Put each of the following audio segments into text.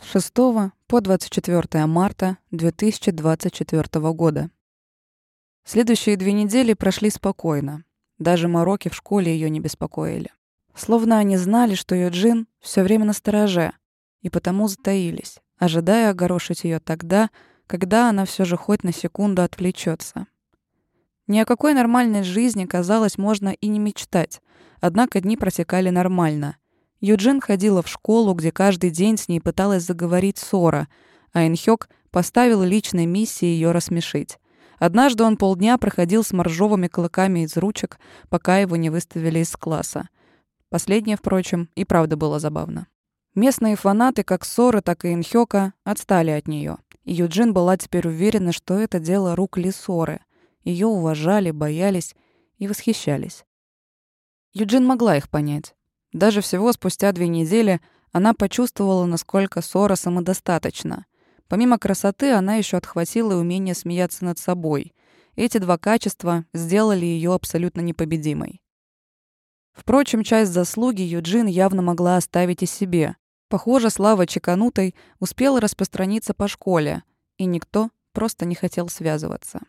С 6 по 24 марта 2024 года. Следующие две недели прошли спокойно. Даже мороки в школе ее не беспокоили. Словно они знали, что Юджин все время на стороже, и потому затаились, ожидая огорошить ее тогда, когда она все же хоть на секунду отвлечется. Ни о какой нормальной жизни, казалось, можно и не мечтать, однако дни протекали нормально. Юджин ходила в школу, где каждый день с ней пыталась заговорить Сора, а Инхёк поставил личной миссией ее рассмешить. Однажды он полдня проходил с моржовыми клыками из ручек, пока его не выставили из класса. Последнее, впрочем, и правда было забавно. Местные фанаты, как Соры, так и Инхёка, отстали от нее. И Юджин была теперь уверена, что это дело рук Лисоры. Ее уважали, боялись и восхищались. Юджин могла их понять. Даже всего спустя две недели она почувствовала, насколько Сора самодостаточна. Помимо красоты, она еще отхватила умение смеяться над собой. Эти два качества сделали ее абсолютно непобедимой. Впрочем, часть заслуги Юджин явно могла оставить и себе. Похоже, слава чеканутой успела распространиться по школе, и никто просто не хотел связываться.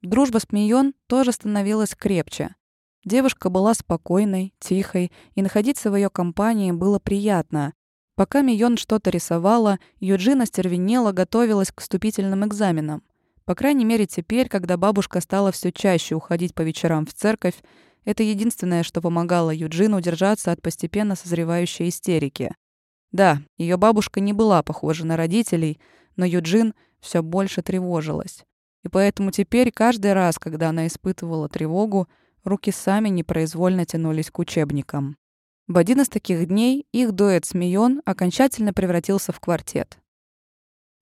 Дружба с Мион тоже становилась крепче. Девушка была спокойной, тихой, и находиться в ее компании было приятно. Пока Мион что-то рисовала, Юджин остервенела готовилась к вступительным экзаменам. По крайней мере, теперь, когда бабушка стала все чаще уходить по вечерам в церковь, это единственное, что помогало Юджину удержаться от постепенно созревающей истерики. Да, ее бабушка не была похожа на родителей, но Юджин все больше тревожилась. И поэтому теперь каждый раз, когда она испытывала тревогу, руки сами непроизвольно тянулись к учебникам. В один из таких дней их дуэт с Мион окончательно превратился в квартет.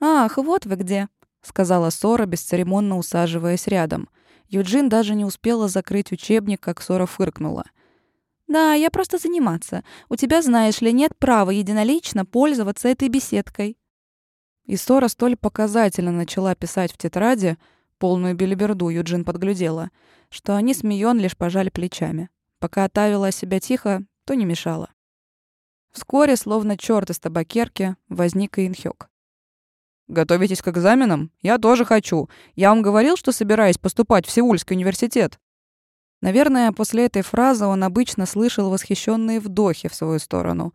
«Ах, вот вы где», — сказала Сора, бесцеремонно усаживаясь рядом. Юджин даже не успела закрыть учебник, как Сора фыркнула. «Да, я просто заниматься. У тебя, знаешь ли, нет права единолично пользоваться этой беседкой». И Сора столь показательно начала писать в тетради, полную белиберду Юджин подглядела, что они с Мион лишь пожали плечами. Пока отавила себя тихо, то не мешало. Вскоре, словно черт из табакерки, возник и Инхёк. Готовитесь к экзаменам? Я тоже хочу. Я вам говорил, что собираюсь поступать в Сеульский университет. Наверное, после этой фразы он обычно слышал восхищенные вдохи в свою сторону.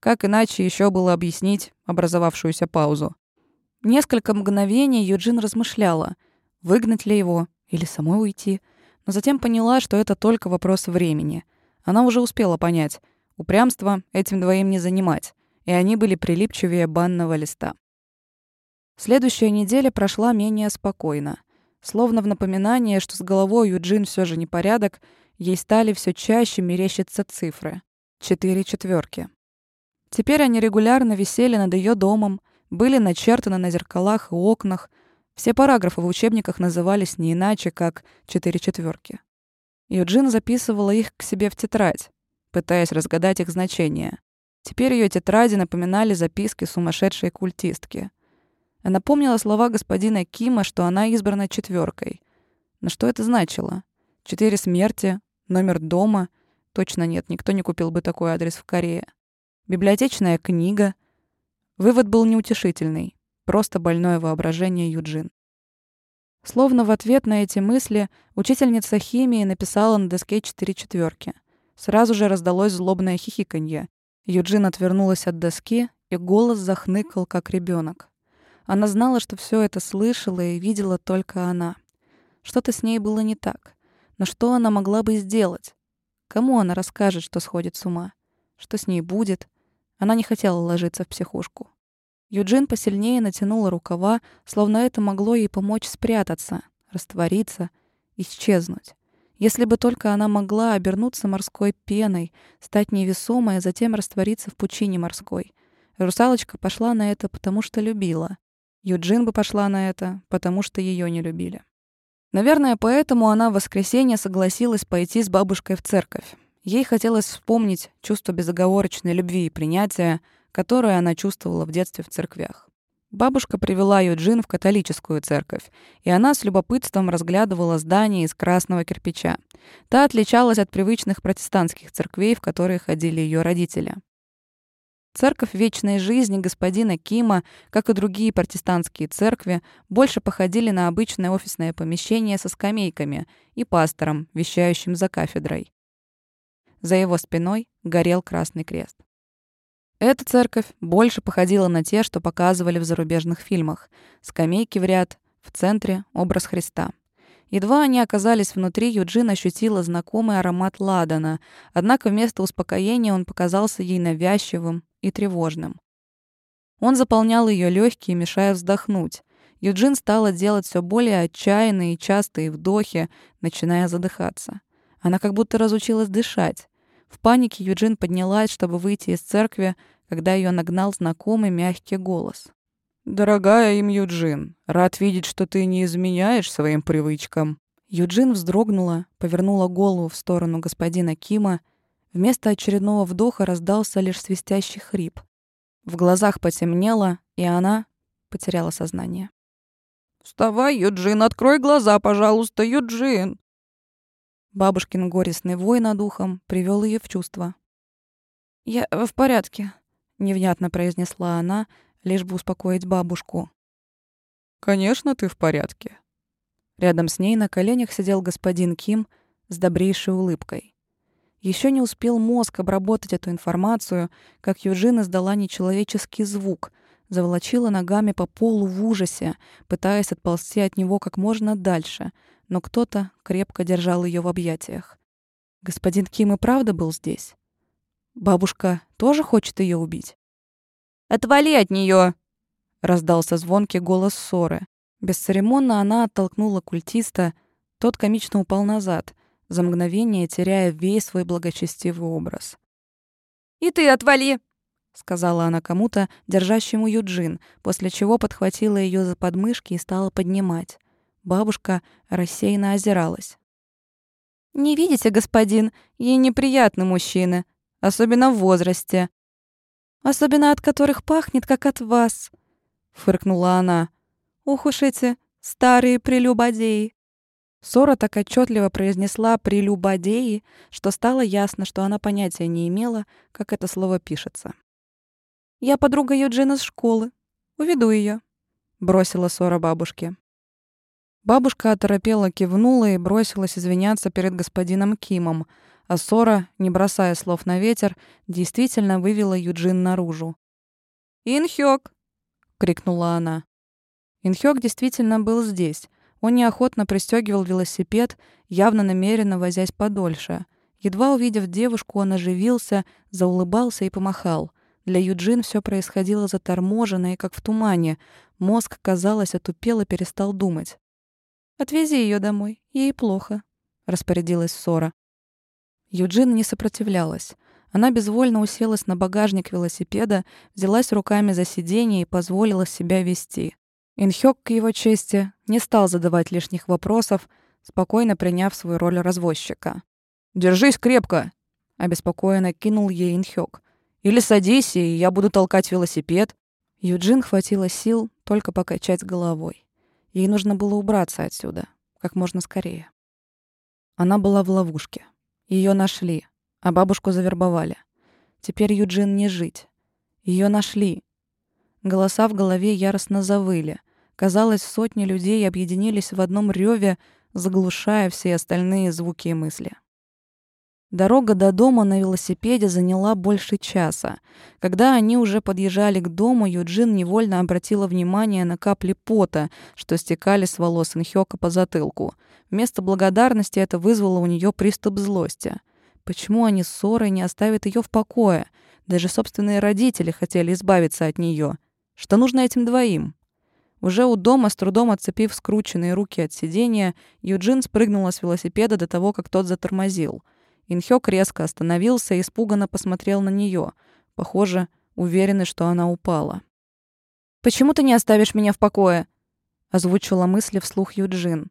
Как иначе еще было объяснить образовавшуюся паузу? Несколько мгновений Юджин размышляла, выгнать ли его или самой уйти, но затем поняла, что это только вопрос времени. Она уже успела понять, упрямство этим двоим не занимать, и они были прилипчивее банного листа. Следующая неделя прошла менее спокойно. Словно в напоминание, что с головой Юджин все же непорядок, ей стали все чаще мерещиться цифры. Четыре четверки. Теперь они регулярно висели над ее домом, были начертаны на зеркалах и окнах. Все параграфы в учебниках назывались не иначе, как «четыре четверки». Юджин записывала их к себе в тетрадь, пытаясь разгадать их значение. Теперь ее тетради напоминали записки сумасшедшей культистки — она помнила слова господина Кима, что она избрана четверкой. Но что это значило? Четыре смерти, номер дома. Точно нет, никто не купил бы такой адрес в Корее. Библиотечная книга. Вывод был неутешительный. Просто больное воображение Юджин. Словно в ответ на эти мысли учительница химии написала на доске четыре четверки. Сразу же раздалось злобное хихиканье. Юджин отвернулась от доски, и голос захныкал, как ребенок. Она знала, что все это слышала и видела только она. Что-то с ней было не так. Но что она могла бы сделать? Кому она расскажет, что сходит с ума? Что с ней будет? Она не хотела ложиться в психушку. Юджин посильнее натянула рукава, словно это могло ей помочь спрятаться, раствориться, исчезнуть. Если бы только она могла обернуться морской пеной, стать невесомой, а затем раствориться в пучине морской. Русалочка пошла на это, потому что любила. Юджин бы пошла на это, потому что ее не любили. Наверное, поэтому она в воскресенье согласилась пойти с бабушкой в церковь. Ей хотелось вспомнить чувство безоговорочной любви и принятия, которое она чувствовала в детстве в церквях. Бабушка привела Юджин в католическую церковь, и она с любопытством разглядывала здание из красного кирпича. Та отличалась от привычных протестантских церквей, в которые ходили ее родители. Церковь Вечной Жизни господина Кима, как и другие протестантские церкви, больше походили на обычное офисное помещение со скамейками и пастором, вещающим за кафедрой. За его спиной горел Красный Крест. Эта церковь больше походила на те, что показывали в зарубежных фильмах. Скамейки в ряд, в центре — образ Христа. Едва они оказались внутри, Юджин ощутила знакомый аромат ладана, однако вместо успокоения он показался ей навязчивым и тревожным. Он заполнял ее легкие, мешая вздохнуть. Юджин стала делать все более отчаянные и частые вдохи, начиная задыхаться. Она как будто разучилась дышать. В панике Юджин поднялась, чтобы выйти из церкви, когда ее нагнал знакомый мягкий голос. «Дорогая им Юджин, рад видеть, что ты не изменяешь своим привычкам». Юджин вздрогнула, повернула голову в сторону господина Кима Вместо очередного вдоха раздался лишь свистящий хрип. В глазах потемнело, и она потеряла сознание. «Вставай, Юджин, открой глаза, пожалуйста, Юджин!» Бабушкин горестный вой над ухом привел ее в чувство. «Я в порядке», — невнятно произнесла она, лишь бы успокоить бабушку. «Конечно, ты в порядке». Рядом с ней на коленях сидел господин Ким с добрейшей улыбкой. Еще не успел мозг обработать эту информацию, как Южин издала нечеловеческий звук, заволочила ногами по полу в ужасе, пытаясь отползти от него как можно дальше, но кто-то крепко держал ее в объятиях. Господин Ким и правда был здесь? Бабушка тоже хочет ее убить? «Отвали от нее! раздался звонкий голос ссоры. Бесцеремонно она оттолкнула культиста, тот комично упал назад — за мгновение теряя весь свой благочестивый образ. «И ты отвали!» — сказала она кому-то, держащему Юджин, после чего подхватила ее за подмышки и стала поднимать. Бабушка рассеянно озиралась. «Не видите, господин, ей неприятны мужчины, особенно в возрасте. Особенно от которых пахнет, как от вас», — фыркнула она. «Ух уж эти старые прелюбодеи!» Сора так отчетливо произнесла «прелюбодеи», что стало ясно, что она понятия не имела, как это слово пишется. «Я подруга Юджина с школы. Уведу ее, бросила Сора бабушке. Бабушка оторопела кивнула и бросилась извиняться перед господином Кимом, а Сора, не бросая слов на ветер, действительно вывела Юджин наружу. «Инхёк!» — крикнула она. Инхёк действительно был здесь, он неохотно пристегивал велосипед, явно намеренно возясь подольше. Едва увидев девушку, он оживился, заулыбался и помахал. Для Юджин все происходило заторможенно и как в тумане. Мозг, казалось, отупел и перестал думать. «Отвези ее домой, ей плохо», — распорядилась Сора. Юджин не сопротивлялась. Она безвольно уселась на багажник велосипеда, взялась руками за сиденье и позволила себя вести. Инхёк, к его чести, не стал задавать лишних вопросов, спокойно приняв свою роль развозчика. «Держись крепко!» — обеспокоенно кинул ей Инхёк. «Или садись, и я буду толкать велосипед». Юджин хватило сил только покачать головой. Ей нужно было убраться отсюда, как можно скорее. Она была в ловушке. Ее нашли, а бабушку завербовали. Теперь Юджин не жить. Ее нашли. Голоса в голове яростно завыли. Казалось, сотни людей объединились в одном реве, заглушая все остальные звуки и мысли. Дорога до дома на велосипеде заняла больше часа. Когда они уже подъезжали к дому, Юджин невольно обратила внимание на капли пота, что стекали с волос Инхёка по затылку. Вместо благодарности это вызвало у нее приступ злости. Почему они с ссорой не оставят ее в покое? Даже собственные родители хотели избавиться от нее. Что нужно этим двоим? Уже у дома, с трудом отцепив скрученные руки от сиденья, Юджин спрыгнула с велосипеда до того, как тот затормозил. Инхёк резко остановился и испуганно посмотрел на нее, похоже, уверенный, что она упала. «Почему ты не оставишь меня в покое?» — озвучила мысли вслух Юджин.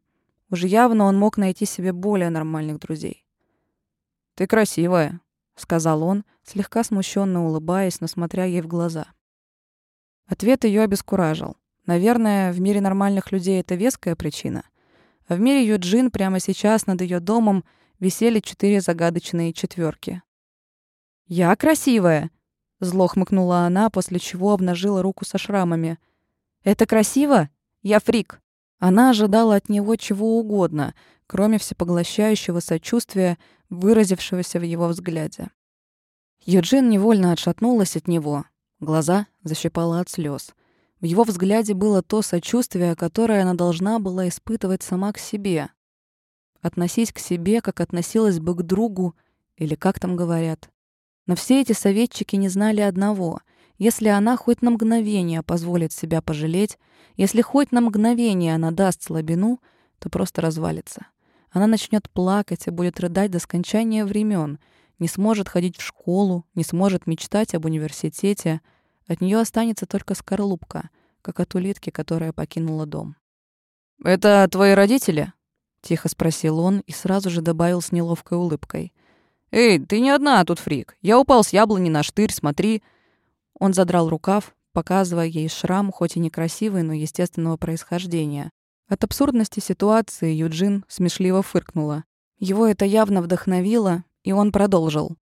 Уже явно он мог найти себе более нормальных друзей. «Ты красивая», — сказал он, слегка смущенно улыбаясь, но смотря ей в глаза. Ответ ее обескуражил. Наверное, в мире нормальных людей это веская причина. А в мире Юджин прямо сейчас над ее домом висели четыре загадочные четверки. «Я красивая!» Зло хмыкнула она, после чего обнажила руку со шрамами. «Это красиво? Я фрик!» Она ожидала от него чего угодно, кроме всепоглощающего сочувствия, выразившегося в его взгляде. Юджин невольно отшатнулась от него. Глаза защипала от слез. В его взгляде было то сочувствие, которое она должна была испытывать сама к себе. Относись к себе, как относилась бы к другу, или как там говорят. Но все эти советчики не знали одного. Если она хоть на мгновение позволит себя пожалеть, если хоть на мгновение она даст слабину, то просто развалится. Она начнет плакать и будет рыдать до скончания времен, не сможет ходить в школу, не сможет мечтать об университете. От нее останется только скорлупка, как от улитки, которая покинула дом. «Это твои родители?» — тихо спросил он и сразу же добавил с неловкой улыбкой. «Эй, ты не одна тут, фрик. Я упал с яблони на штырь, смотри». Он задрал рукав, показывая ей шрам, хоть и некрасивый, но естественного происхождения. От абсурдности ситуации Юджин смешливо фыркнула. Его это явно вдохновило, и он продолжил.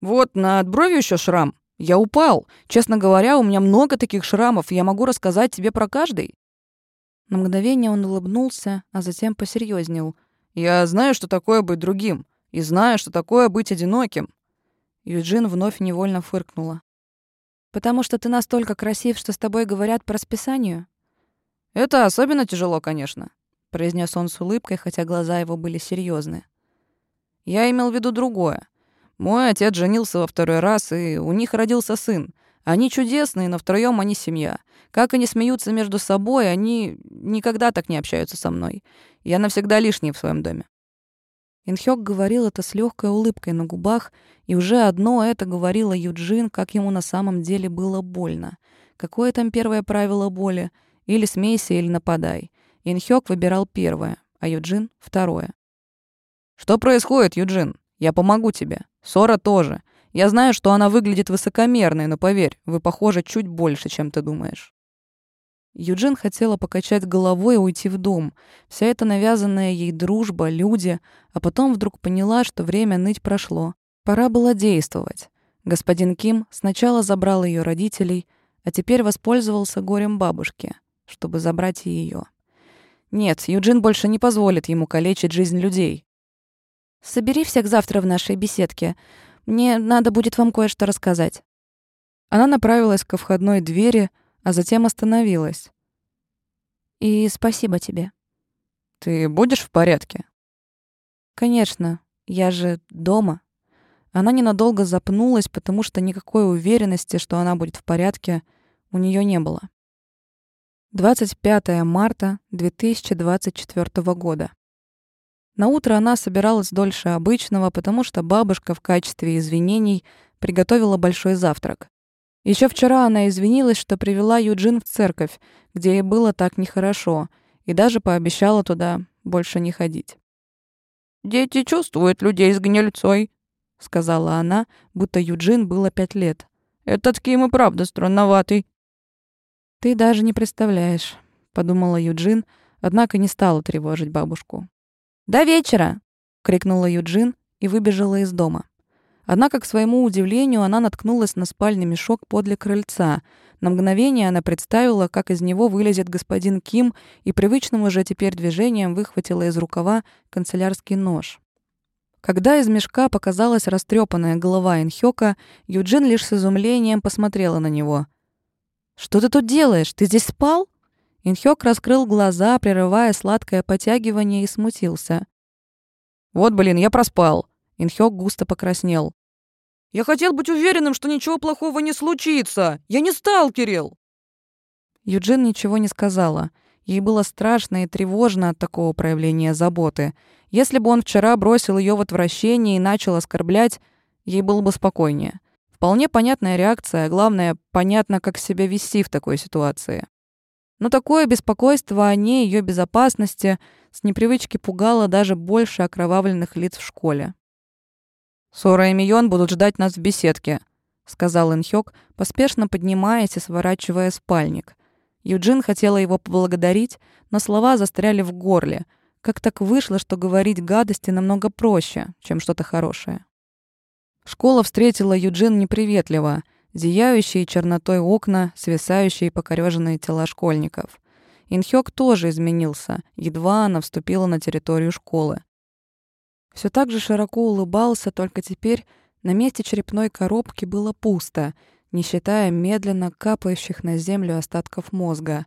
«Вот, над бровью еще шрам. Я упал. Честно говоря, у меня много таких шрамов, и я могу рассказать тебе про каждый». На мгновение он улыбнулся, а затем посерьезнел. «Я знаю, что такое быть другим и знаю, что такое быть одиноким». Юджин вновь невольно фыркнула. «Потому что ты настолько красив, что с тобой говорят по расписанию?» «Это особенно тяжело, конечно», — произнес он с улыбкой, хотя глаза его были серьезны. «Я имел в виду другое. Мой отец женился во второй раз, и у них родился сын. Они чудесные, но втроем они семья. Как они смеются между собой, они никогда так не общаются со мной. Я навсегда лишний в своем доме. Инхёк говорил это с легкой улыбкой на губах, и уже одно это говорило Юджин, как ему на самом деле было больно. Какое там первое правило боли? Или смейся, или нападай. Инхёк выбирал первое, а Юджин — второе. «Что происходит, Юджин? Я помогу тебе. Сора тоже. Я знаю, что она выглядит высокомерной, но поверь, вы похожи чуть больше, чем ты думаешь». Юджин хотела покачать головой и уйти в дом. Вся эта навязанная ей дружба, люди, а потом вдруг поняла, что время ныть прошло. Пора было действовать. Господин Ким сначала забрал ее родителей, а теперь воспользовался горем бабушки, чтобы забрать и ее. Нет, Юджин больше не позволит ему калечить жизнь людей. «Собери всех завтра в нашей беседке. Мне надо будет вам кое-что рассказать». Она направилась ко входной двери, а затем остановилась. «И спасибо тебе». «Ты будешь в порядке?» «Конечно, я же дома». Она ненадолго запнулась, потому что никакой уверенности, что она будет в порядке, у нее не было. 25 марта 2024 года. На утро она собиралась дольше обычного, потому что бабушка в качестве извинений приготовила большой завтрак. Еще вчера она извинилась, что привела Юджин в церковь, где ей было так нехорошо, и даже пообещала туда больше не ходить. «Дети чувствуют людей с гнильцой», — сказала она, будто Юджин было пять лет. «Этот Ким и правда странноватый». «Ты даже не представляешь», — подумала Юджин, однако не стала тревожить бабушку. «До вечера!» — крикнула Юджин и выбежала из дома. Однако, к своему удивлению, она наткнулась на спальный мешок подле крыльца. На мгновение она представила, как из него вылезет господин Ким, и привычным уже теперь движением выхватила из рукава канцелярский нож. Когда из мешка показалась растрепанная голова Инхёка, Юджин лишь с изумлением посмотрела на него. «Что ты тут делаешь? Ты здесь спал?» Инхёк раскрыл глаза, прерывая сладкое потягивание, и смутился. «Вот, блин, я проспал», Инхёк густо покраснел. «Я хотел быть уверенным, что ничего плохого не случится! Я не стал, Кирилл!» Юджин ничего не сказала. Ей было страшно и тревожно от такого проявления заботы. Если бы он вчера бросил ее в отвращение и начал оскорблять, ей было бы спокойнее. Вполне понятная реакция, главное, понятно, как себя вести в такой ситуации. Но такое беспокойство о ней, ее безопасности, с непривычки пугало даже больше окровавленных лиц в школе. «Сора и Мион будут ждать нас в беседке», — сказал Инхёк, поспешно поднимаясь и сворачивая спальник. Юджин хотела его поблагодарить, но слова застряли в горле. Как так вышло, что говорить гадости намного проще, чем что-то хорошее? Школа встретила Юджин неприветливо. Зияющие чернотой окна, свисающие покореженные тела школьников. Инхёк тоже изменился, едва она вступила на территорию школы. Все так же широко улыбался, только теперь на месте черепной коробки было пусто, не считая медленно капающих на землю остатков мозга.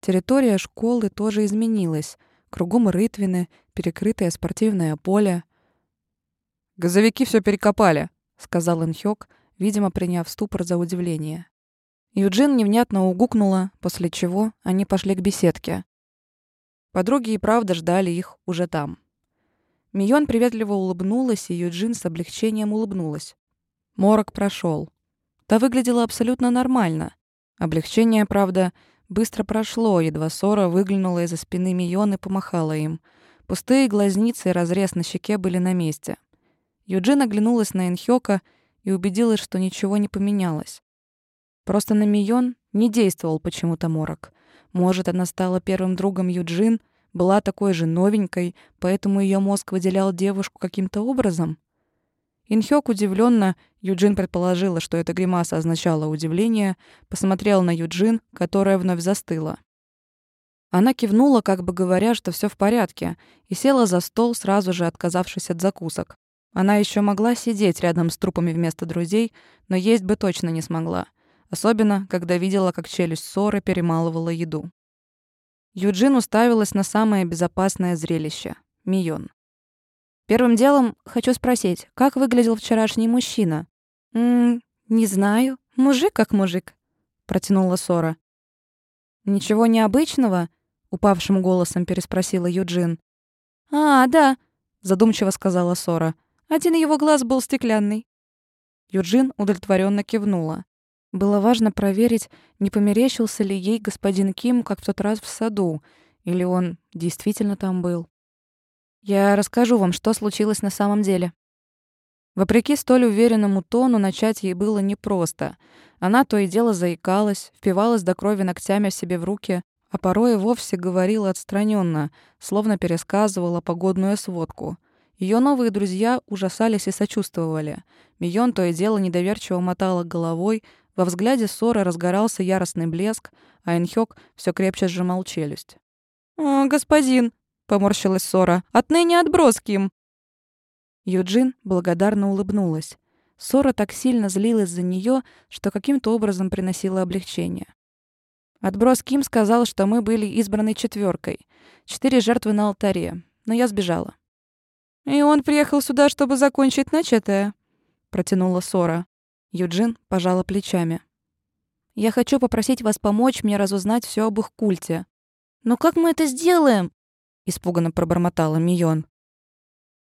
Территория школы тоже изменилась. Кругом рытвины, перекрытое спортивное поле. «Газовики все перекопали», — сказал Инхёк, видимо, приняв ступор за удивление. Юджин невнятно угукнула, после чего они пошли к беседке. Подруги и правда ждали их уже там. Мион приветливо улыбнулась, и Юджин с облегчением улыбнулась. Морок прошел. Та выглядела абсолютно нормально. Облегчение, правда, быстро прошло, едва Сора выглянула из-за спины Мион и помахала им. Пустые глазницы и разрез на щеке были на месте. Юджин оглянулась на Энхёка и убедилась, что ничего не поменялось. Просто на Мион не действовал почему-то морок. Может, она стала первым другом Юджин — была такой же новенькой, поэтому ее мозг выделял девушку каким-то образом? Инхёк удивленно, Юджин предположила, что эта гримаса означала удивление, посмотрел на Юджин, которая вновь застыла. Она кивнула, как бы говоря, что все в порядке, и села за стол, сразу же отказавшись от закусок. Она еще могла сидеть рядом с трупами вместо друзей, но есть бы точно не смогла. Особенно, когда видела, как челюсть ссоры перемалывала еду. Юджин уставилась на самое безопасное зрелище — Мион. «Первым делом хочу спросить, как выглядел вчерашний мужчина?» «Ммм, не знаю. Мужик как мужик», — протянула Сора. «Ничего необычного?» — упавшим голосом переспросила Юджин. «А, да», — задумчиво сказала Сора. «Один его глаз был стеклянный». Юджин удовлетворенно кивнула. Было важно проверить, не померещился ли ей господин Ким, как в тот раз в саду, или он действительно там был. Я расскажу вам, что случилось на самом деле. Вопреки столь уверенному тону, начать ей было непросто. Она то и дело заикалась, впивалась до крови ногтями себе в руки, а порой и вовсе говорила отстраненно, словно пересказывала погодную сводку. Ее новые друзья ужасались и сочувствовали. Мион то и дело недоверчиво мотала головой, во взгляде ссоры разгорался яростный блеск, а Энхёк все крепче сжимал челюсть. «О, господин!» — поморщилась Сора. «Отныне отброс, Ким!» Юджин благодарно улыбнулась. Сора так сильно злилась за нее, что каким-то образом приносила облегчение. Отброс Ким сказал, что мы были избраны четверкой. Четыре жертвы на алтаре. Но я сбежала. «И он приехал сюда, чтобы закончить начатое?» — протянула Сора. Юджин пожала плечами. «Я хочу попросить вас помочь мне разузнать все об их культе». «Но как мы это сделаем?» — испуганно пробормотала Мион.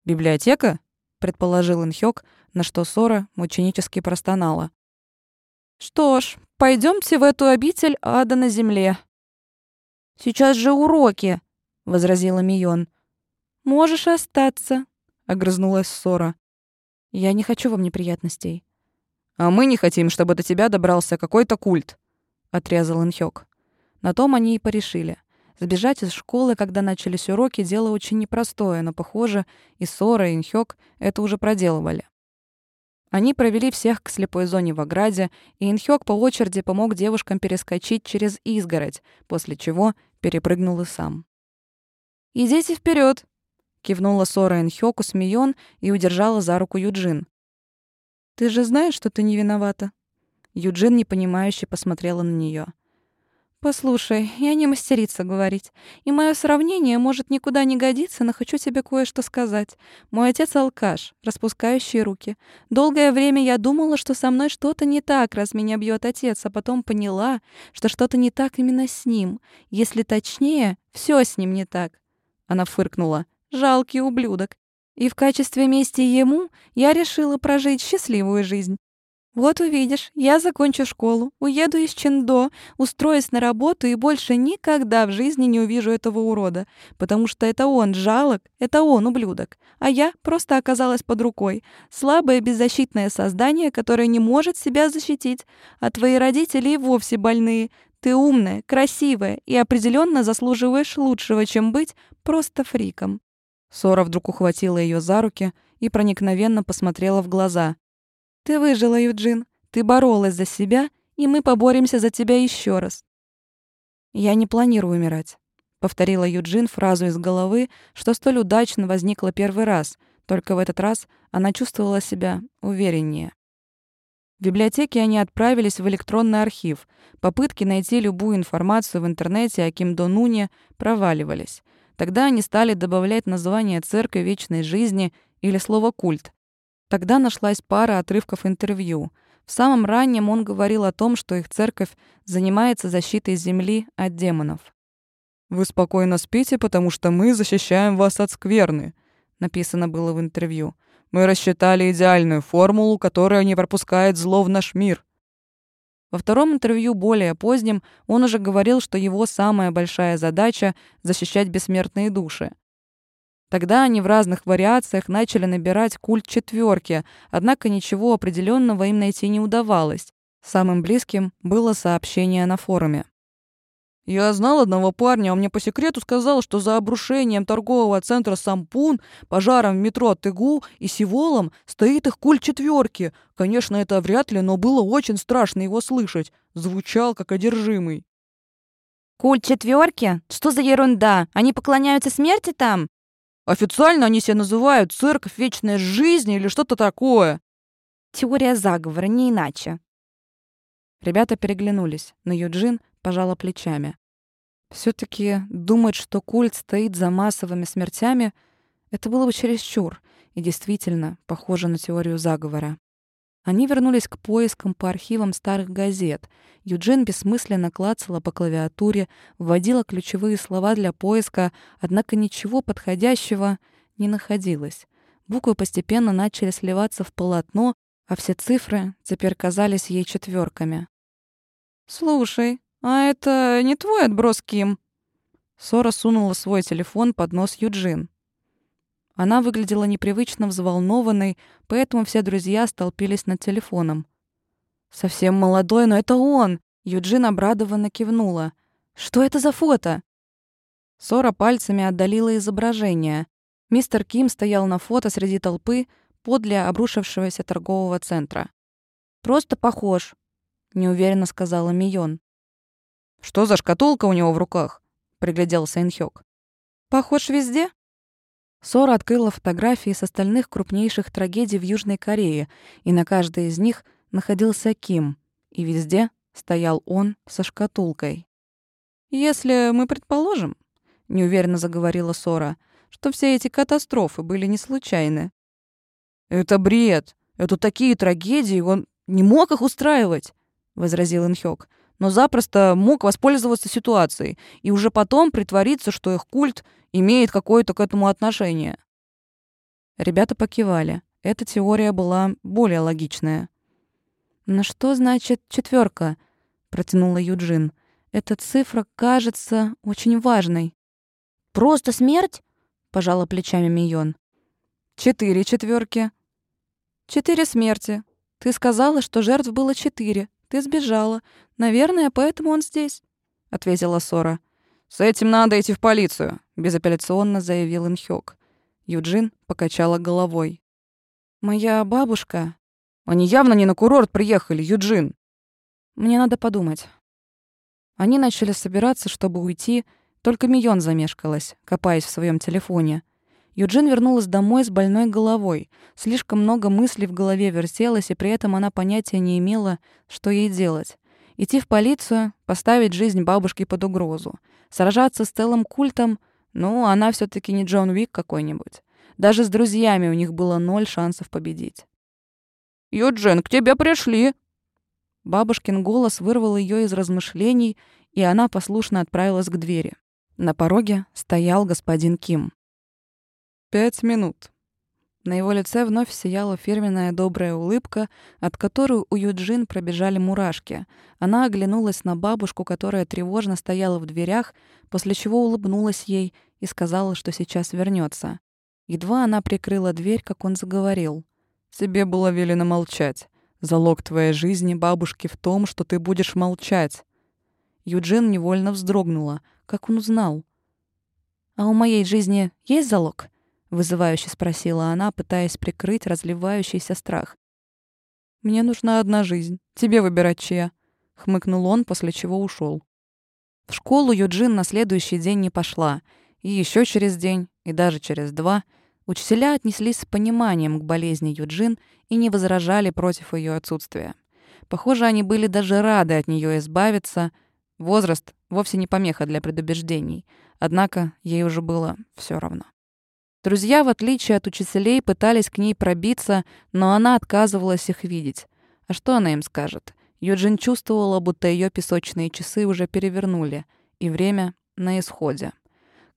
«Библиотека?» — предположил Инхёк, на что Сора мученически простонала. «Что ж, пойдемте в эту обитель ада на земле». «Сейчас же уроки», — возразила Мион. «Можешь остаться», — огрызнулась Сора. «Я не хочу вам неприятностей. «А мы не хотим, чтобы до тебя добрался какой-то культ», — отрезал Инхёк. На том они и порешили. Сбежать из школы, когда начались уроки, дело очень непростое, но, похоже, и Сора, и Инхёк это уже проделывали. Они провели всех к слепой зоне в ограде, и Инхёк по очереди помог девушкам перескочить через изгородь, после чего перепрыгнул и сам. «Идите вперед, кивнула Сора Инхёку с Мион и удержала за руку Юджин. Ты же знаешь, что ты не виновата?» Юджин непонимающе посмотрела на нее. «Послушай, я не мастерица говорить, и мое сравнение может никуда не годиться, но хочу тебе кое-что сказать. Мой отец алкаш, распускающий руки. Долгое время я думала, что со мной что-то не так, раз меня бьет отец, а потом поняла, что что-то не так именно с ним. Если точнее, все с ним не так». Она фыркнула. «Жалкий ублюдок. И в качестве мести ему я решила прожить счастливую жизнь. Вот увидишь, я закончу школу, уеду из Чендо, устроюсь на работу и больше никогда в жизни не увижу этого урода, потому что это он жалок, это он ублюдок, а я просто оказалась под рукой, слабое беззащитное создание, которое не может себя защитить, а твои родители и вовсе больные. Ты умная, красивая и определенно заслуживаешь лучшего, чем быть просто фриком. Сора вдруг ухватила ее за руки и проникновенно посмотрела в глаза. «Ты выжила, Юджин. Ты боролась за себя, и мы поборемся за тебя еще раз». «Я не планирую умирать», — повторила Юджин фразу из головы, что столь удачно возникла первый раз, только в этот раз она чувствовала себя увереннее. В библиотеке они отправились в электронный архив. Попытки найти любую информацию в интернете о Ким Дон Уне проваливались. Тогда они стали добавлять название «Церковь вечной жизни» или слово «культ». Тогда нашлась пара отрывков интервью. В самом раннем он говорил о том, что их церковь занимается защитой земли от демонов. «Вы спокойно спите, потому что мы защищаем вас от скверны», написано было в интервью. Мы рассчитали идеальную формулу, которая не пропускает зло в наш мир. Во втором интервью, более позднем, он уже говорил, что его самая большая задача — защищать бессмертные души. Тогда они в разных вариациях начали набирать культ четверки, однако ничего определенного им найти не удавалось. Самым близким было сообщение на форуме. Я знал одного парня, он мне по секрету сказал, что за обрушением торгового центра Сампун, пожаром в метро Тыгу и Сиволом стоит их культ четверки. Конечно, это вряд ли, но было очень страшно его слышать. Звучал как одержимый. Культ четверки? Что за ерунда? Они поклоняются смерти там? Официально они себя называют Церковь Вечной Жизни или что-то такое. Теория заговора, не иначе. Ребята переглянулись, но Юджин пожала плечами все таки думать, что культ стоит за массовыми смертями, это было бы чересчур и действительно похоже на теорию заговора. Они вернулись к поискам по архивам старых газет. Юджин бессмысленно клацала по клавиатуре, вводила ключевые слова для поиска, однако ничего подходящего не находилось. Буквы постепенно начали сливаться в полотно, а все цифры теперь казались ей четверками. «Слушай, «А это не твой отброс, Ким?» Сора сунула свой телефон под нос Юджин. Она выглядела непривычно взволнованной, поэтому все друзья столпились над телефоном. «Совсем молодой, но это он!» Юджин обрадованно кивнула. «Что это за фото?» Сора пальцами отдалила изображение. Мистер Ким стоял на фото среди толпы подле обрушившегося торгового центра. «Просто похож», — неуверенно сказала Мион. «Что за шкатулка у него в руках?» — пригляделся Инхёк. «Похож везде?» Сора открыла фотографии с остальных крупнейших трагедий в Южной Корее, и на каждой из них находился Ким, и везде стоял он со шкатулкой. «Если мы предположим, — неуверенно заговорила Сора, — что все эти катастрофы были не случайны». «Это бред! Это такие трагедии, он не мог их устраивать!» — возразил Инхёк но запросто мог воспользоваться ситуацией и уже потом притвориться, что их культ имеет какое-то к этому отношение. Ребята покивали. Эта теория была более логичная. «Но что значит четверка? протянула Юджин. «Эта цифра кажется очень важной». «Просто смерть?» — пожала плечами Мион. «Четыре четверки. «Четыре смерти. Ты сказала, что жертв было четыре. Ты сбежала. Наверное, поэтому он здесь», — ответила Сора. «С этим надо идти в полицию», — безапелляционно заявил Инхёк. Юджин покачала головой. «Моя бабушка...» «Они явно не на курорт приехали, Юджин!» «Мне надо подумать». Они начали собираться, чтобы уйти, только Мион замешкалась, копаясь в своем телефоне. Юджин вернулась домой с больной головой. Слишком много мыслей в голове вертелось, и при этом она понятия не имела, что ей делать. Идти в полицию, поставить жизнь бабушки под угрозу. Сражаться с целым культом, ну, она все таки не Джон Уик какой-нибудь. Даже с друзьями у них было ноль шансов победить. «Юджин, к тебе пришли!» Бабушкин голос вырвал ее из размышлений, и она послушно отправилась к двери. На пороге стоял господин Ким. Пять минут. На его лице вновь сияла фирменная добрая улыбка, от которой у Юджин пробежали мурашки. Она оглянулась на бабушку, которая тревожно стояла в дверях, после чего улыбнулась ей и сказала, что сейчас вернется. Едва она прикрыла дверь, как он заговорил. «Тебе было велено молчать. Залог твоей жизни бабушки в том, что ты будешь молчать». Юджин невольно вздрогнула. Как он узнал? «А у моей жизни есть залог?» — вызывающе спросила она, пытаясь прикрыть разливающийся страх. Мне нужна одна жизнь. Тебе выбирать чья», — хмыкнул он, после чего ушел. В школу Юджин на следующий день не пошла. И еще через день, и даже через два учителя отнеслись с пониманием к болезни Юджин и не возражали против ее отсутствия. Похоже, они были даже рады от нее избавиться. Возраст вовсе не помеха для предубеждений. Однако ей уже было все равно. Друзья, в отличие от учителей, пытались к ней пробиться, но она отказывалась их видеть. А что она им скажет? Юджин чувствовала, будто ее песочные часы уже перевернули, и время на исходе.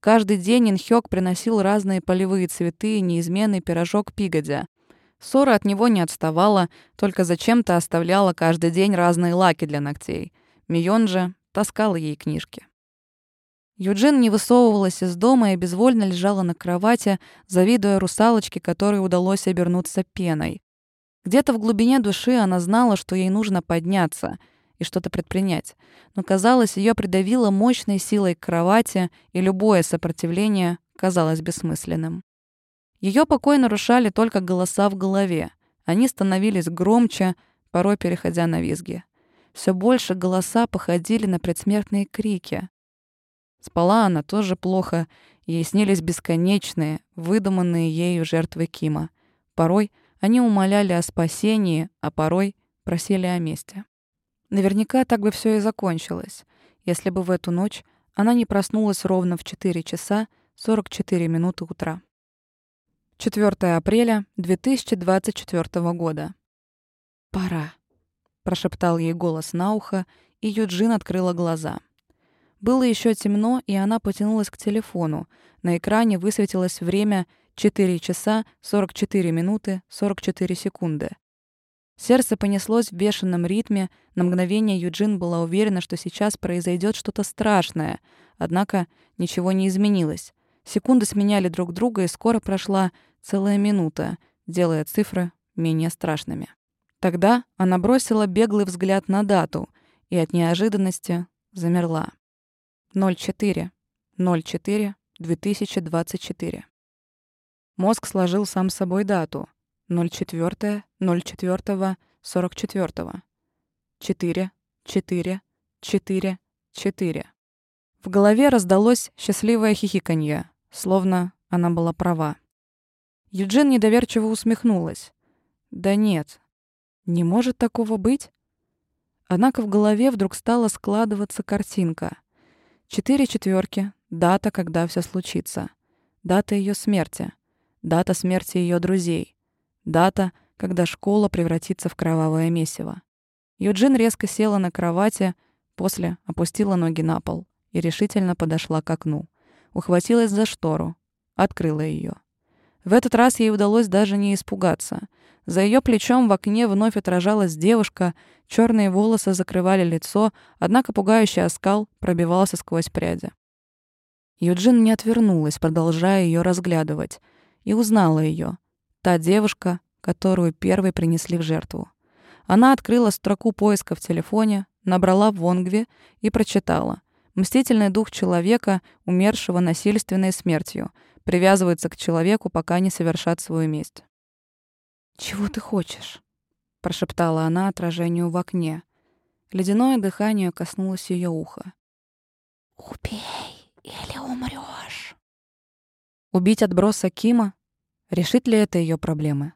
Каждый день Инхёк приносил разные полевые цветы и неизменный пирожок пигодя. Сора от него не отставала, только зачем-то оставляла каждый день разные лаки для ногтей. Мион же таскала ей книжки. Юджин не высовывалась из дома и безвольно лежала на кровати, завидуя русалочке, которой удалось обернуться пеной. Где-то в глубине души она знала, что ей нужно подняться и что-то предпринять. Но, казалось, ее придавило мощной силой к кровати, и любое сопротивление казалось бессмысленным. Ее покой нарушали только голоса в голове. Они становились громче, порой переходя на визги. Все больше голоса походили на предсмертные крики. Спала она тоже плохо, ей снились бесконечные, выдуманные ею жертвы Кима. Порой они умоляли о спасении, а порой просили о мести. Наверняка так бы все и закончилось, если бы в эту ночь она не проснулась ровно в 4 часа 44 минуты утра. 4 апреля 2024 года. «Пора», — прошептал ей голос на ухо, и Юджин открыла глаза — было еще темно, и она потянулась к телефону. На экране высветилось время 4 часа 44 минуты 44 секунды. Сердце понеслось в бешеном ритме. На мгновение Юджин была уверена, что сейчас произойдет что-то страшное. Однако ничего не изменилось. Секунды сменяли друг друга, и скоро прошла целая минута, делая цифры менее страшными. Тогда она бросила беглый взгляд на дату и от неожиданности замерла. 04. 04. 2024. Мозг сложил сам собой дату. 04. 04. 44. 4. 4. 4. 4. В голове раздалось счастливое хихиканье, словно она была права. Юджин недоверчиво усмехнулась. «Да нет, не может такого быть». Однако в голове вдруг стала складываться картинка. Четыре четверки, дата, когда все случится. Дата ее смерти. Дата смерти ее друзей. Дата, когда школа превратится в кровавое месиво. Юджин резко села на кровати, после опустила ноги на пол и решительно подошла к окну. Ухватилась за штору, открыла ее. В этот раз ей удалось даже не испугаться. За ее плечом в окне вновь отражалась девушка, черные волосы закрывали лицо, однако пугающий оскал пробивался сквозь пряди. Юджин не отвернулась, продолжая ее разглядывать, и узнала ее. Та девушка, которую первой принесли в жертву. Она открыла строку поиска в телефоне, набрала в Вонгве и прочитала. «Мстительный дух человека, умершего насильственной смертью привязывается к человеку, пока не совершат свою месть. «Чего ты хочешь?» — прошептала она отражению в окне. Ледяное дыхание коснулось ее уха. «Убей, или умрёшь!» Убить отброса Кима? Решит ли это ее проблемы?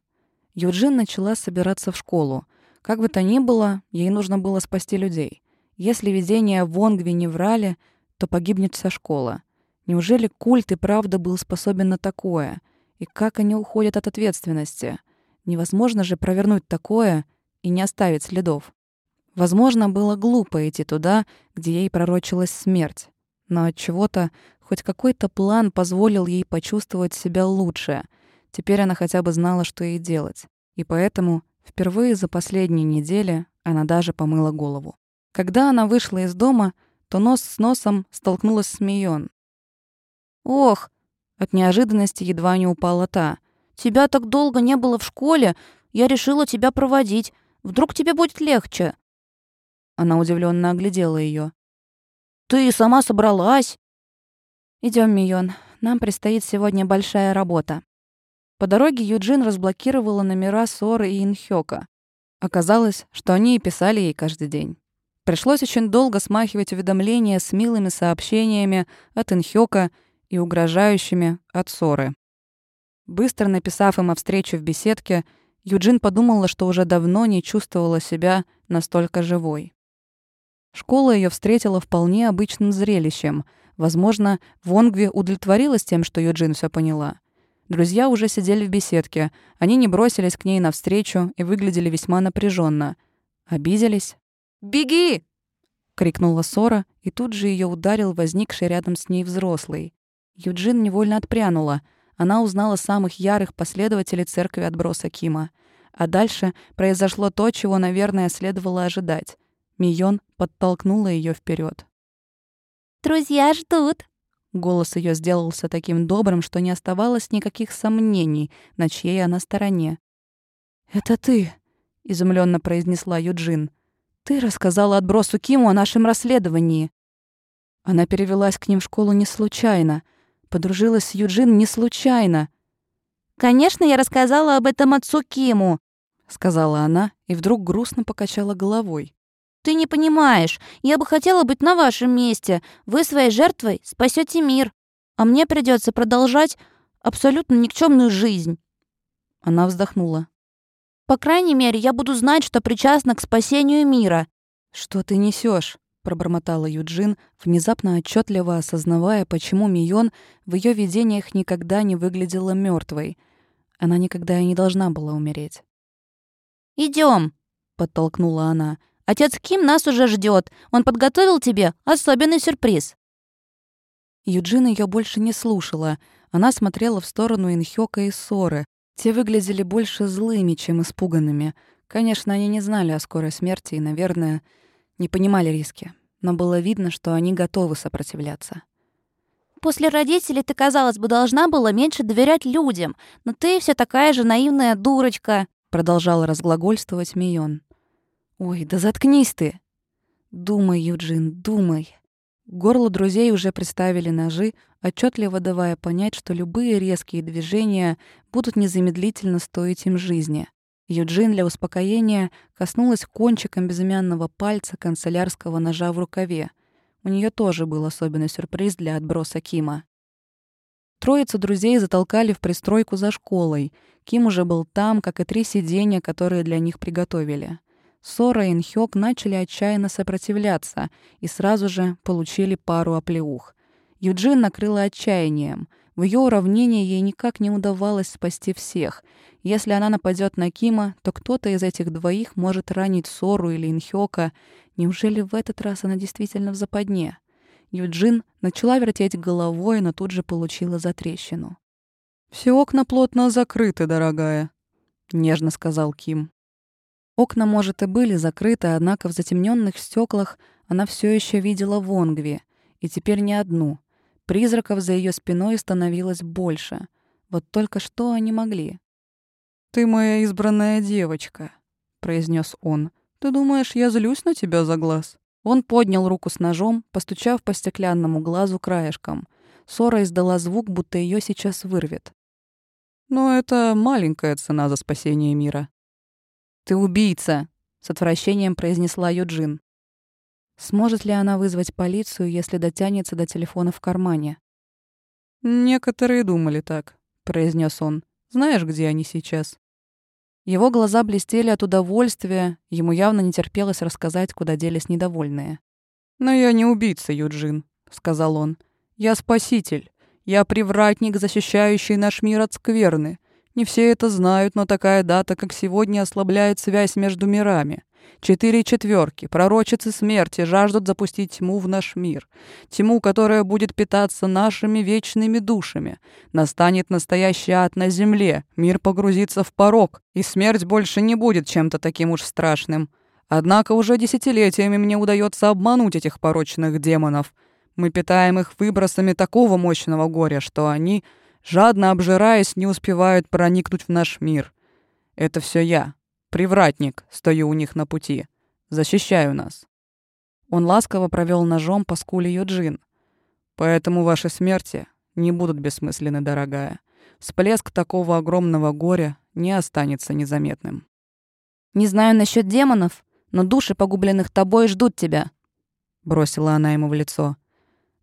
Юджин начала собираться в школу. Как бы то ни было, ей нужно было спасти людей. Если видения в Вонгве не врали, то погибнет вся школа. Неужели культ и правда был способен на такое? И как они уходят от ответственности? Невозможно же провернуть такое и не оставить следов. Возможно, было глупо идти туда, где ей пророчилась смерть. Но от чего-то хоть какой-то план позволил ей почувствовать себя лучше. Теперь она хотя бы знала, что ей делать. И поэтому впервые за последние недели она даже помыла голову. Когда она вышла из дома, то нос с носом столкнулась с Мион. «Ох!» От неожиданности едва не упала та. «Тебя так долго не было в школе. Я решила тебя проводить. Вдруг тебе будет легче?» Она удивленно оглядела ее. «Ты сама собралась?» Идем, Мион. Нам предстоит сегодня большая работа». По дороге Юджин разблокировала номера Соры и Инхёка. Оказалось, что они и писали ей каждый день. Пришлось очень долго смахивать уведомления с милыми сообщениями от Инхёка и угрожающими от Соры. Быстро написав им о встрече в беседке, Юджин подумала, что уже давно не чувствовала себя настолько живой. Школа ее встретила вполне обычным зрелищем. Возможно, Вонгви удовлетворилась тем, что Юджин все поняла. Друзья уже сидели в беседке. Они не бросились к ней навстречу и выглядели весьма напряженно. Обиделись. «Беги!» — крикнула Сора, и тут же ее ударил возникший рядом с ней взрослый. Юджин невольно отпрянула. Она узнала самых ярых последователей церкви отброса Кима. А дальше произошло то, чего, наверное, следовало ожидать. Мион подтолкнула ее вперед. «Друзья ждут!» Голос ее сделался таким добрым, что не оставалось никаких сомнений, на чьей она стороне. «Это ты», — изумленно произнесла Юджин. «Ты рассказала отбросу Киму о нашем расследовании». Она перевелась к ним в школу не случайно. Подружилась с Юджин не случайно. «Конечно, я рассказала об этом отцу Киму», — сказала она и вдруг грустно покачала головой. Ты не понимаешь. Я бы хотела быть на вашем месте. Вы своей жертвой спасете мир. А мне придется продолжать абсолютно никчемную жизнь. Она вздохнула. По крайней мере, я буду знать, что причастна к спасению мира. Что ты несешь? Пробормотала Юджин, внезапно отчетливо осознавая, почему Мион в ее видениях никогда не выглядела мертвой. Она никогда и не должна была умереть. Идем, подтолкнула она. Отец Ким нас уже ждет. Он подготовил тебе особенный сюрприз». Юджин ее больше не слушала. Она смотрела в сторону Инхёка и Соры. Те выглядели больше злыми, чем испуганными. Конечно, они не знали о скорой смерти и, наверное, не понимали риски. Но было видно, что они готовы сопротивляться. «После родителей ты, казалось бы, должна была меньше доверять людям, но ты все такая же наивная дурочка», продолжала разглагольствовать Мион. «Ой, да заткнись ты!» «Думай, Юджин, думай!» Горло друзей уже приставили ножи, отчетливо давая понять, что любые резкие движения будут незамедлительно стоить им жизни. Юджин для успокоения коснулась кончиком безымянного пальца канцелярского ножа в рукаве. У нее тоже был особенный сюрприз для отброса Кима. Троицу друзей затолкали в пристройку за школой. Ким уже был там, как и три сиденья, которые для них приготовили. Сора и Инхёк начали отчаянно сопротивляться и сразу же получили пару оплеух. Юджин накрыла отчаянием. В ее уравнении ей никак не удавалось спасти всех. Если она нападет на Кима, то кто-то из этих двоих может ранить Сору или Инхёка. Неужели в этот раз она действительно в западне? Юджин начала вертеть головой, но тут же получила затрещину. «Все окна плотно закрыты, дорогая», — нежно сказал Ким. Окна, может, и были закрыты, однако в затемненных стеклах она все еще видела Вонгви, и теперь не одну. Призраков за ее спиной становилось больше. Вот только что они могли. «Ты моя избранная девочка», — произнес он. «Ты думаешь, я злюсь на тебя за глаз?» Он поднял руку с ножом, постучав по стеклянному глазу краешком. Сора издала звук, будто ее сейчас вырвет. «Но это маленькая цена за спасение мира», «Ты убийца!» — с отвращением произнесла Юджин. Сможет ли она вызвать полицию, если дотянется до телефона в кармане? «Некоторые думали так», — произнес он. «Знаешь, где они сейчас?» Его глаза блестели от удовольствия, ему явно не терпелось рассказать, куда делись недовольные. «Но я не убийца, Юджин», — сказал он. «Я спаситель. Я привратник, защищающий наш мир от скверны. Не все это знают, но такая дата, как сегодня, ослабляет связь между мирами. Четыре четверки, пророчицы смерти, жаждут запустить тьму в наш мир. Тьму, которая будет питаться нашими вечными душами. Настанет настоящий ад на земле, мир погрузится в порог, и смерть больше не будет чем-то таким уж страшным. Однако уже десятилетиями мне удается обмануть этих порочных демонов. Мы питаем их выбросами такого мощного горя, что они жадно обжираясь, не успевают проникнуть в наш мир. Это все я, привратник, стою у них на пути. Защищаю нас. Он ласково провел ножом по скуле Юджин. Поэтому ваши смерти не будут бессмысленны, дорогая. Всплеск такого огромного горя не останется незаметным. Не знаю насчет демонов, но души погубленных тобой ждут тебя», — бросила она ему в лицо.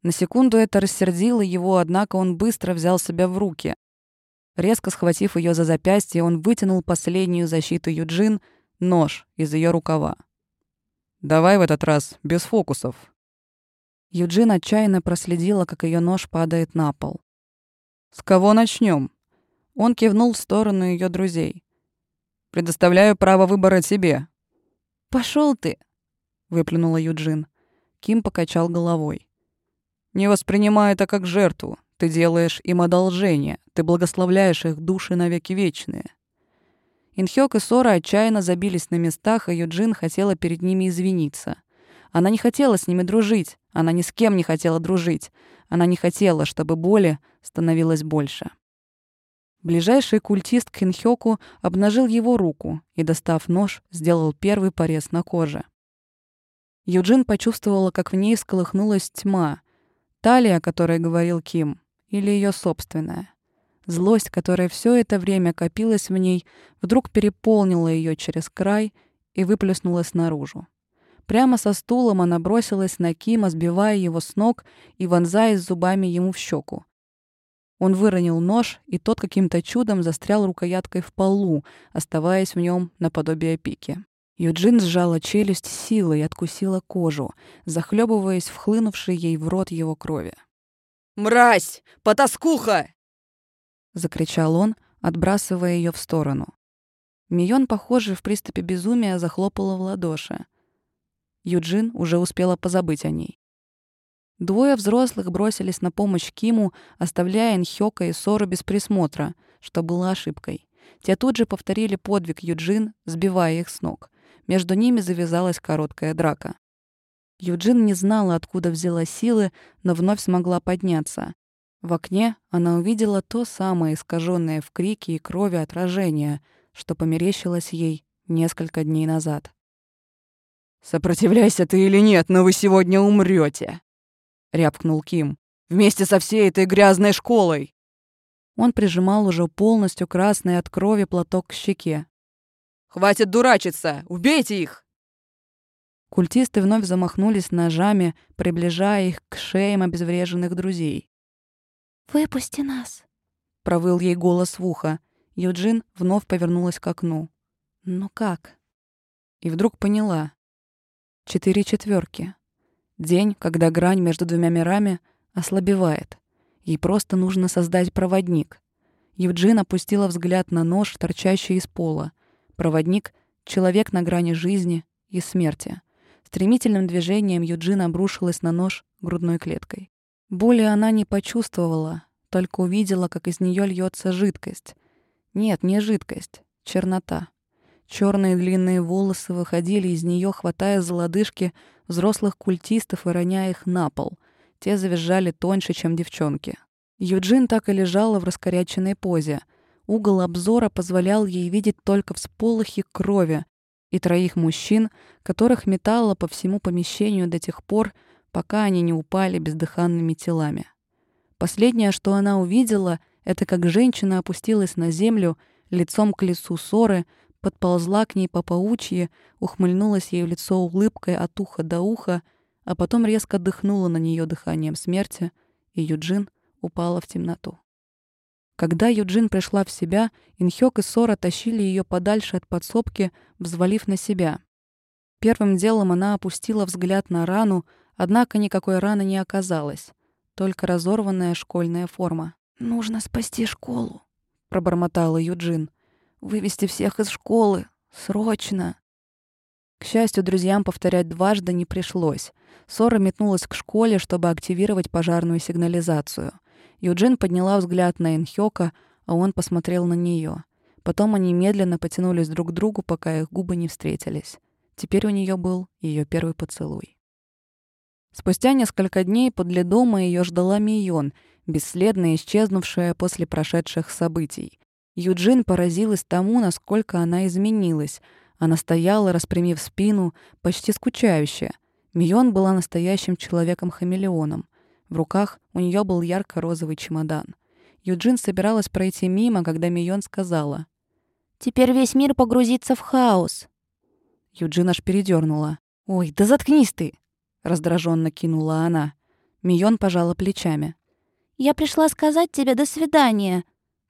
На секунду это рассердило его, однако он быстро взял себя в руки. Резко схватив ее за запястье, он вытянул последнюю защиту Юджин — нож из ее рукава. «Давай в этот раз без фокусов». Юджин отчаянно проследила, как ее нож падает на пол. «С кого начнем? Он кивнул в сторону ее друзей. «Предоставляю право выбора тебе». Пошел ты!» — выплюнула Юджин. Ким покачал головой. «Не воспринимай это как жертву. Ты делаешь им одолжение. Ты благословляешь их души навеки вечные». Инхёк и Сора отчаянно забились на местах, а Юджин хотела перед ними извиниться. Она не хотела с ними дружить. Она ни с кем не хотела дружить. Она не хотела, чтобы боли становилось больше. Ближайший культист к Хинхёку обнажил его руку и, достав нож, сделал первый порез на коже. Юджин почувствовала, как в ней всколыхнулась тьма. Талия, о которой говорил Ким, или ее собственная. Злость, которая все это время копилась в ней, вдруг переполнила ее через край и выплеснулась наружу. Прямо со стулом она бросилась на Кима, сбивая его с ног и вонзаясь зубами ему в щеку. Он выронил нож, и тот каким-то чудом застрял рукояткой в полу, оставаясь в нем наподобие пики. Юджин сжала челюсть силой и откусила кожу, захлебываясь в хлынувшей ей в рот его крови. «Мразь! Потаскуха!» — закричал он, отбрасывая ее в сторону. Мион, похоже, в приступе безумия захлопала в ладоши. Юджин уже успела позабыть о ней. Двое взрослых бросились на помощь Киму, оставляя Нхёка и Сору без присмотра, что было ошибкой. Те тут же повторили подвиг Юджин, сбивая их с ног. Между ними завязалась короткая драка. Юджин не знала, откуда взяла силы, но вновь смогла подняться. В окне она увидела то самое искаженное в крике и крови отражение, что померещилось ей несколько дней назад. «Сопротивляйся ты или нет, но вы сегодня умрете, рявкнул Ким. «Вместе со всей этой грязной школой!» Он прижимал уже полностью красный от крови платок к щеке. «Хватит дурачиться! Убейте их!» Культисты вновь замахнулись ножами, приближая их к шеям обезвреженных друзей. «Выпусти нас!» — провыл ей голос в ухо. Юджин вновь повернулась к окну. «Ну как?» И вдруг поняла. Четыре четверки. День, когда грань между двумя мирами ослабевает. Ей просто нужно создать проводник. Юджин опустила взгляд на нож, торчащий из пола. Проводник — человек на грани жизни и смерти. Стремительным движением Юджин обрушилась на нож грудной клеткой. Боли она не почувствовала, только увидела, как из нее льется жидкость. Нет, не жидкость, чернота. Черные длинные волосы выходили из нее, хватая за лодыжки взрослых культистов и роняя их на пол. Те завизжали тоньше, чем девчонки. Юджин так и лежала в раскоряченной позе. Угол обзора позволял ей видеть только всполохи крови и троих мужчин, которых метало по всему помещению до тех пор, пока они не упали бездыханными телами. Последнее, что она увидела, это как женщина опустилась на землю лицом к лицу ссоры, подползла к ней по паучьи, ухмыльнулась ей в лицо улыбкой от уха до уха, а потом резко дыхнула на нее дыханием смерти, и Юджин упала в темноту. Когда Юджин пришла в себя, Инхёк и Сора тащили ее подальше от подсобки, взвалив на себя. Первым делом она опустила взгляд на рану, однако никакой раны не оказалось, только разорванная школьная форма. «Нужно спасти школу», — пробормотала Юджин. Вывести всех из школы. Срочно. К счастью, друзьям повторять дважды не пришлось. Сора метнулась к школе, чтобы активировать пожарную сигнализацию. Юджин подняла взгляд на Инхёка, а он посмотрел на нее. Потом они медленно потянулись друг к другу, пока их губы не встретились. Теперь у нее был ее первый поцелуй. Спустя несколько дней подле дома ее ждала Мион, бесследно исчезнувшая после прошедших событий. Юджин поразилась тому, насколько она изменилась. Она стояла, распрямив спину, почти скучающая. Мион была настоящим человеком-хамелеоном. В руках у нее был ярко-розовый чемодан. Юджин собиралась пройти мимо, когда Мион сказала. «Теперь весь мир погрузится в хаос. Юджин аж передернула. «Ой, да заткнись ты!» — раздраженно кинула она. Мион пожала плечами. «Я пришла сказать тебе «до свидания».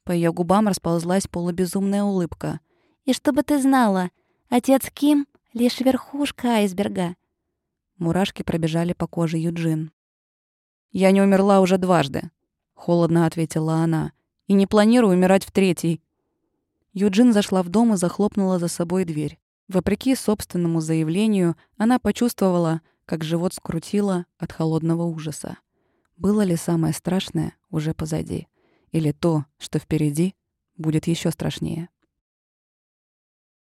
По ее губам расползлась полубезумная улыбка. «И чтобы ты знала, отец Ким — лишь верхушка айсберга». Мурашки пробежали по коже Юджин. «Я не умерла уже дважды», — холодно ответила она. «И не планирую умирать в третий». Юджин зашла в дом и захлопнула за собой дверь. Вопреки собственному заявлению, она почувствовала, как живот скрутило от холодного ужаса. Было ли самое страшное уже позади? Или то, что впереди, будет еще страшнее?